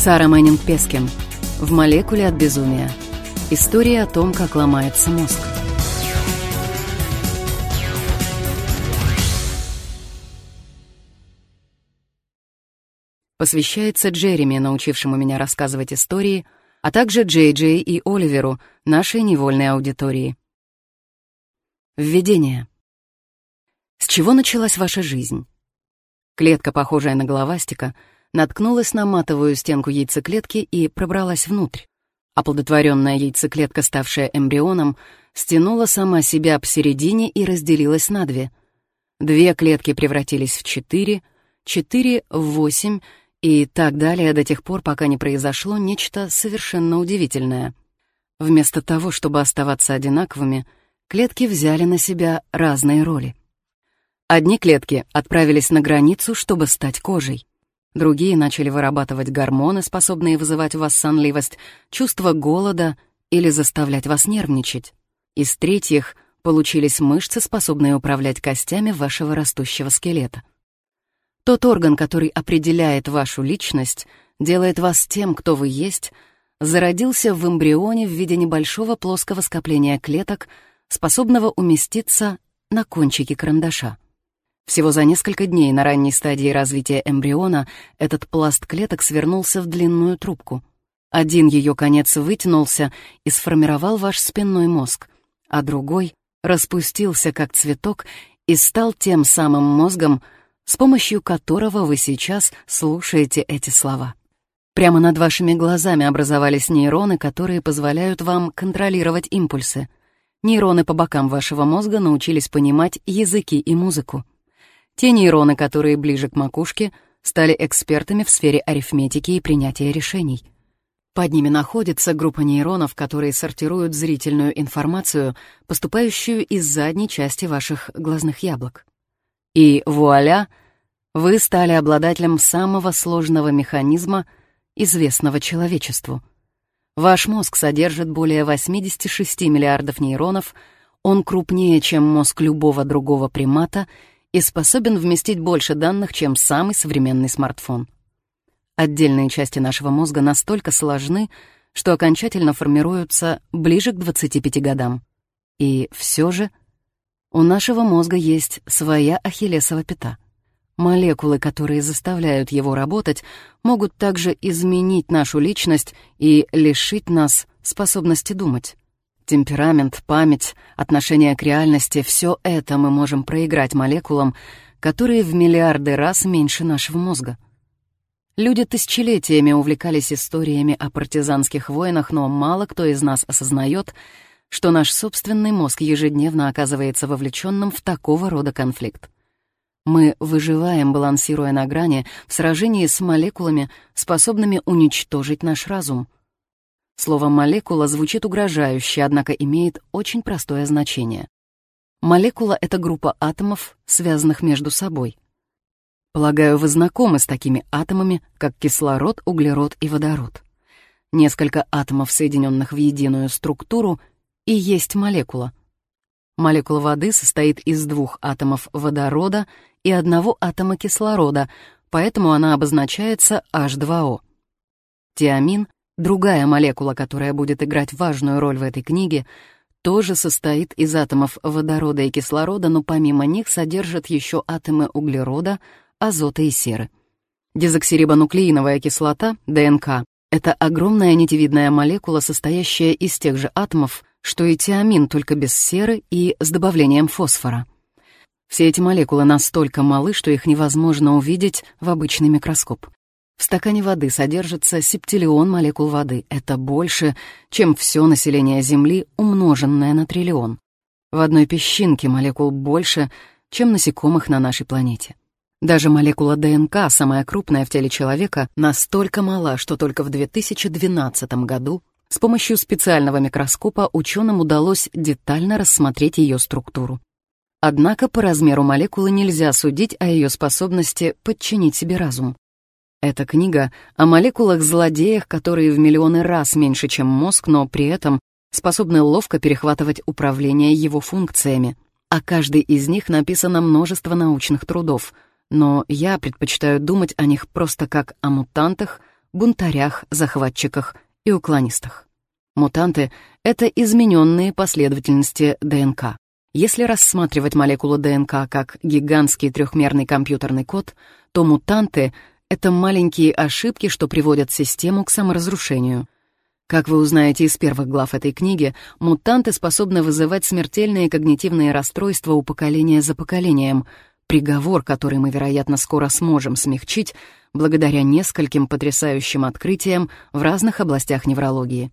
Сара Мэннинг Пескин. В молекуле от безумия. История о том, как ломается мозг. Посвящается Джереми, научившему меня рассказывать истории, а также Джей Джей и Оливеру, нашей невольной аудитории. Введение. С чего началась ваша жизнь? Клетка, похожая на головастика, наткнулась на матовую стенку яйцеклетки и пробралась внутрь. Оплодотворенная яйцеклетка, ставшая эмбрионом, стянула сама себя посередине и разделилась на две. Две клетки превратились в четыре, четыре — в восемь, и так далее до тех пор, пока не произошло нечто совершенно удивительное. Вместо того, чтобы оставаться одинаковыми, клетки взяли на себя разные роли. Одни клетки отправились на границу, чтобы стать кожей. Другие начали вырабатывать гормоны, способные вызывать у вас сонливость, чувство голода или заставлять вас нервничать. Из третьих получились мышцы, способные управлять костями вашего растущего скелета. Тот орган, который определяет вашу личность, делает вас тем, кто вы есть, зародился в эмбрионе в виде небольшого плоского скопления клеток, способного уместиться на кончике карандаша. Всего за несколько дней на ранней стадии развития эмбриона этот пласт клеток свернулся в длинную трубку. Один ее конец вытянулся и сформировал ваш спинной мозг, а другой распустился как цветок и стал тем самым мозгом, с помощью которого вы сейчас слушаете эти слова. Прямо над вашими глазами образовались нейроны, которые позволяют вам контролировать импульсы. Нейроны по бокам вашего мозга научились понимать языки и музыку. Те нейроны, которые ближе к макушке, стали экспертами в сфере арифметики и принятия решений. Под ними находится группа нейронов, которые сортируют зрительную информацию, поступающую из задней части ваших глазных яблок. И вуаля, вы стали обладателем самого сложного механизма, известного человечеству. Ваш мозг содержит более 86 миллиардов нейронов, он крупнее, чем мозг любого другого примата — и способен вместить больше данных, чем самый современный смартфон. Отдельные части нашего мозга настолько сложны, что окончательно формируются ближе к 25 годам. И все же у нашего мозга есть своя ахиллесова пята. Молекулы, которые заставляют его работать, могут также изменить нашу личность и лишить нас способности думать. Темперамент, память, отношение к реальности — все это мы можем проиграть молекулам, которые в миллиарды раз меньше нашего мозга. Люди тысячелетиями увлекались историями о партизанских войнах, но мало кто из нас осознает, что наш собственный мозг ежедневно оказывается вовлеченным в такого рода конфликт. Мы выживаем, балансируя на грани, в сражении с молекулами, способными уничтожить наш разум — Слово «молекула» звучит угрожающе, однако имеет очень простое значение. Молекула — это группа атомов, связанных между собой. Полагаю, вы знакомы с такими атомами, как кислород, углерод и водород. Несколько атомов, соединенных в единую структуру, и есть молекула. Молекула воды состоит из двух атомов водорода и одного атома кислорода, поэтому она обозначается H2O. Тиамин — Другая молекула, которая будет играть важную роль в этой книге, тоже состоит из атомов водорода и кислорода, но помимо них содержит еще атомы углерода, азота и серы. Дезоксирибонуклеиновая кислота, ДНК, это огромная нитевидная молекула, состоящая из тех же атомов, что и тиамин, только без серы и с добавлением фосфора. Все эти молекулы настолько малы, что их невозможно увидеть в обычный микроскоп. В стакане воды содержится септиллион молекул воды. Это больше, чем все население Земли, умноженное на триллион. В одной песчинке молекул больше, чем насекомых на нашей планете. Даже молекула ДНК, самая крупная в теле человека, настолько мала, что только в 2012 году с помощью специального микроскопа ученым удалось детально рассмотреть ее структуру. Однако по размеру молекулы нельзя судить о ее способности подчинить себе разум. Эта книга о молекулах-злодеях, которые в миллионы раз меньше, чем мозг, но при этом способны ловко перехватывать управление его функциями. О каждой из них написано множество научных трудов, но я предпочитаю думать о них просто как о мутантах, бунтарях, захватчиках и уклонистах. Мутанты — это измененные последовательности ДНК. Если рассматривать молекулу ДНК как гигантский трехмерный компьютерный код, то мутанты — это маленькие ошибки, что приводят систему к саморазрушению. Как вы узнаете из первых глав этой книги, мутанты способны вызывать смертельные когнитивные расстройства у поколения за поколением, приговор, который мы, вероятно, скоро сможем смягчить благодаря нескольким потрясающим открытиям в разных областях неврологии.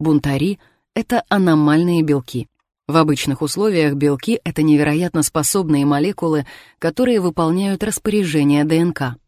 Бунтари — это аномальные белки — в обычных условиях белки — это невероятно способные молекулы, которые выполняют распоряжение ДНК.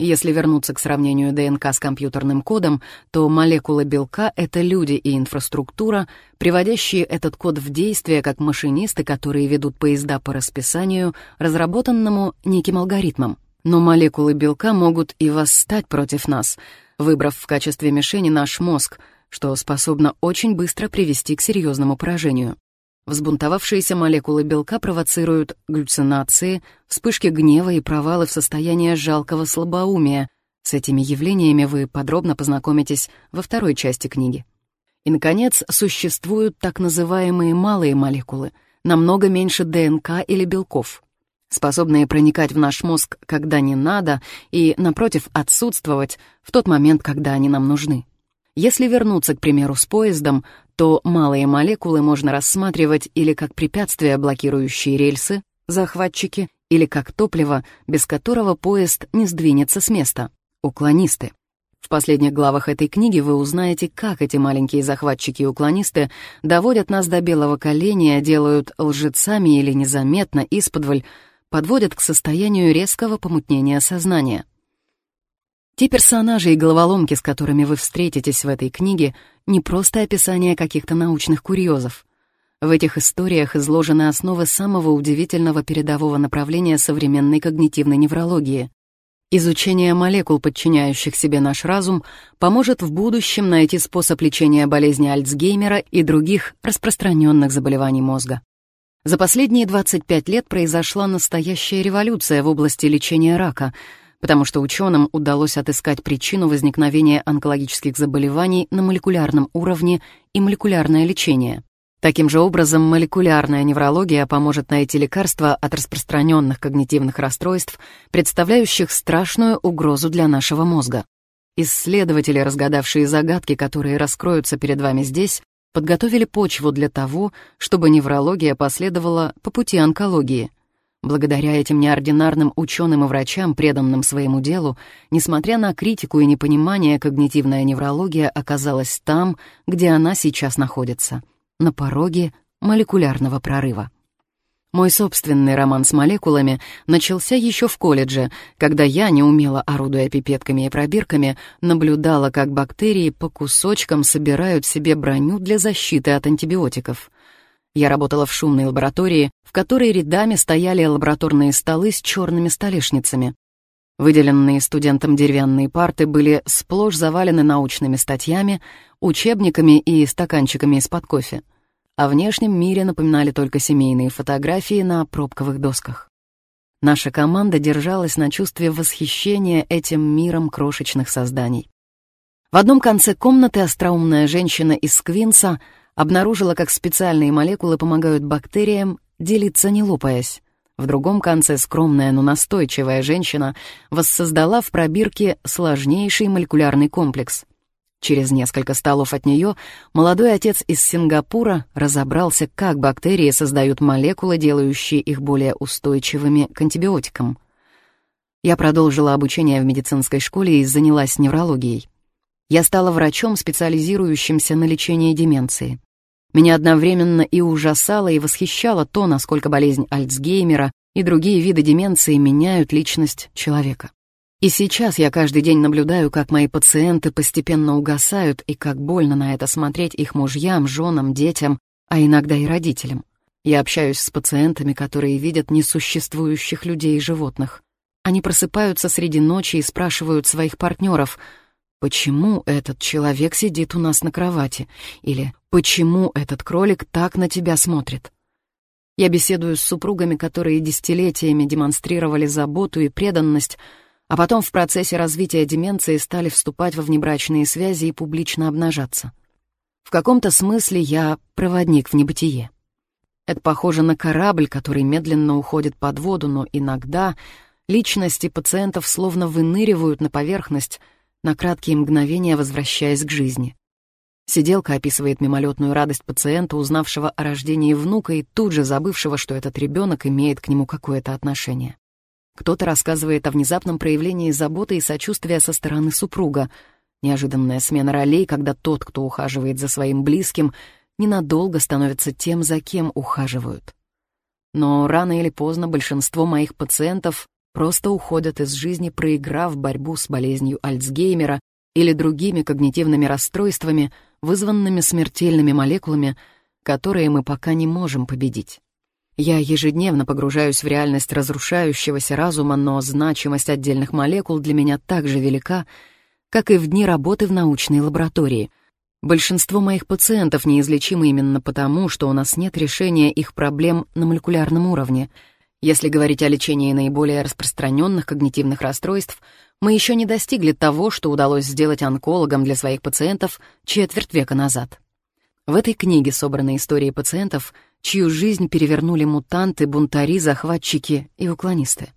Если вернуться к сравнению ДНК с компьютерным кодом, то молекулы белка — это люди и инфраструктура, приводящие этот код в действие как машинисты, которые ведут поезда по расписанию, разработанному неким алгоритмом. Но молекулы белка могут и восстать против нас, выбрав в качестве мишени наш мозг, что способно очень быстро привести к серьезному поражению. Взбунтовавшиеся молекулы белка провоцируют галлюцинации, вспышки гнева и провалы в состояние жалкого слабоумия. С этими явлениями вы подробно познакомитесь во второй части книги. И, наконец, существуют так называемые малые молекулы, намного меньше ДНК или белков, способные проникать в наш мозг, когда не надо, и, напротив, отсутствовать в тот момент, когда они нам нужны. Если вернуться, к примеру, с поездом, то малые молекулы можно рассматривать или как препятствия, блокирующие рельсы, захватчики, или как топливо, без которого поезд не сдвинется с места, уклонисты. В последних главах этой книги вы узнаете, как эти маленькие захватчики и уклонисты доводят нас до белого коленя, делают лжецами или незаметно, исподволь, подводят к состоянию резкого помутнения сознания — те персонажи и головоломки, с которыми вы встретитесь в этой книге, не просто описание каких-то научных курьезов. В этих историях изложены основы самого удивительного передового направления современной когнитивной неврологии. Изучение молекул, подчиняющих себе наш разум, поможет в будущем найти способ лечения болезни Альцгеймера и других распространенных заболеваний мозга. За последние 25 лет произошла настоящая революция в области лечения рака — потому что ученым удалось отыскать причину возникновения онкологических заболеваний на молекулярном уровне и молекулярное лечение. Таким же образом, молекулярная неврология поможет найти лекарства от распространенных когнитивных расстройств, представляющих страшную угрозу для нашего мозга. Исследователи, разгадавшие загадки, которые раскроются перед вами здесь, подготовили почву для того, чтобы неврология последовала по пути онкологии — Благодаря этим неординарным ученым и врачам, преданным своему делу, несмотря на критику и непонимание, когнитивная неврология оказалась там, где она сейчас находится, на пороге молекулярного прорыва. Мой собственный роман с молекулами начался еще в колледже, когда я, неумело орудуя пипетками и пробирками, наблюдала, как бактерии по кусочкам собирают себе броню для защиты от антибиотиков — я работала в шумной лаборатории, в которой рядами стояли лабораторные столы с черными столешницами. Выделенные студентам деревянные парты были сплошь завалены научными статьями, учебниками и стаканчиками из-под кофе. О внешнем мире напоминали только семейные фотографии на пробковых досках. Наша команда держалась на чувстве восхищения этим миром крошечных созданий. В одном конце комнаты остроумная женщина из Квинса — обнаружила, как специальные молекулы помогают бактериям делиться не лопаясь. В другом конце скромная, но настойчивая женщина воссоздала в пробирке сложнейший молекулярный комплекс. Через несколько столов от нее молодой отец из Сингапура разобрался, как бактерии создают молекулы, делающие их более устойчивыми к антибиотикам. Я продолжила обучение в медицинской школе и занялась неврологией. Я стала врачом, специализирующимся на лечении деменции. Меня одновременно и ужасало, и восхищало то, насколько болезнь Альцгеймера и другие виды деменции меняют личность человека. И сейчас я каждый день наблюдаю, как мои пациенты постепенно угасают, и как больно на это смотреть их мужьям, женам, детям, а иногда и родителям. Я общаюсь с пациентами, которые видят несуществующих людей и животных. Они просыпаются среди ночи и спрашивают своих партнеров — «Почему этот человек сидит у нас на кровати?» или «Почему этот кролик так на тебя смотрит?» Я беседую с супругами, которые десятилетиями демонстрировали заботу и преданность, а потом в процессе развития деменции стали вступать во внебрачные связи и публично обнажаться. В каком-то смысле я проводник в небытие. Это похоже на корабль, который медленно уходит под воду, но иногда личности пациентов словно выныривают на поверхность, на краткие мгновения возвращаясь к жизни. Сиделка описывает мимолетную радость пациента, узнавшего о рождении внука и тут же забывшего, что этот ребенок имеет к нему какое-то отношение. Кто-то рассказывает о внезапном проявлении заботы и сочувствия со стороны супруга, неожиданная смена ролей, когда тот, кто ухаживает за своим близким, ненадолго становится тем, за кем ухаживают. Но рано или поздно большинство моих пациентов просто уходят из жизни, проиграв борьбу с болезнью Альцгеймера или другими когнитивными расстройствами, вызванными смертельными молекулами, которые мы пока не можем победить. Я ежедневно погружаюсь в реальность разрушающегося разума, но значимость отдельных молекул для меня так же велика, как и в дни работы в научной лаборатории. Большинство моих пациентов неизлечимы именно потому, что у нас нет решения их проблем на молекулярном уровне — если говорить о лечении наиболее распространенных когнитивных расстройств, мы еще не достигли того, что удалось сделать онкологам для своих пациентов четверть века назад. В этой книге собраны истории пациентов, чью жизнь перевернули мутанты, бунтари, захватчики и уклонисты.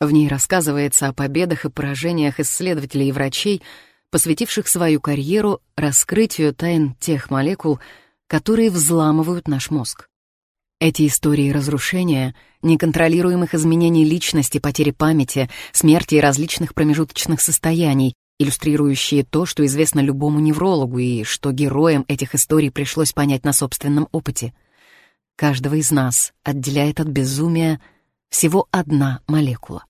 В ней рассказывается о победах и поражениях исследователей и врачей, посвятивших свою карьеру раскрытию тайн тех молекул, которые взламывают наш мозг. Эти истории разрушения, неконтролируемых изменений личности, потери памяти, смерти и различных промежуточных состояний, иллюстрирующие то, что известно любому неврологу и что героям этих историй пришлось понять на собственном опыте. Каждого из нас отделяет от безумия всего одна молекула.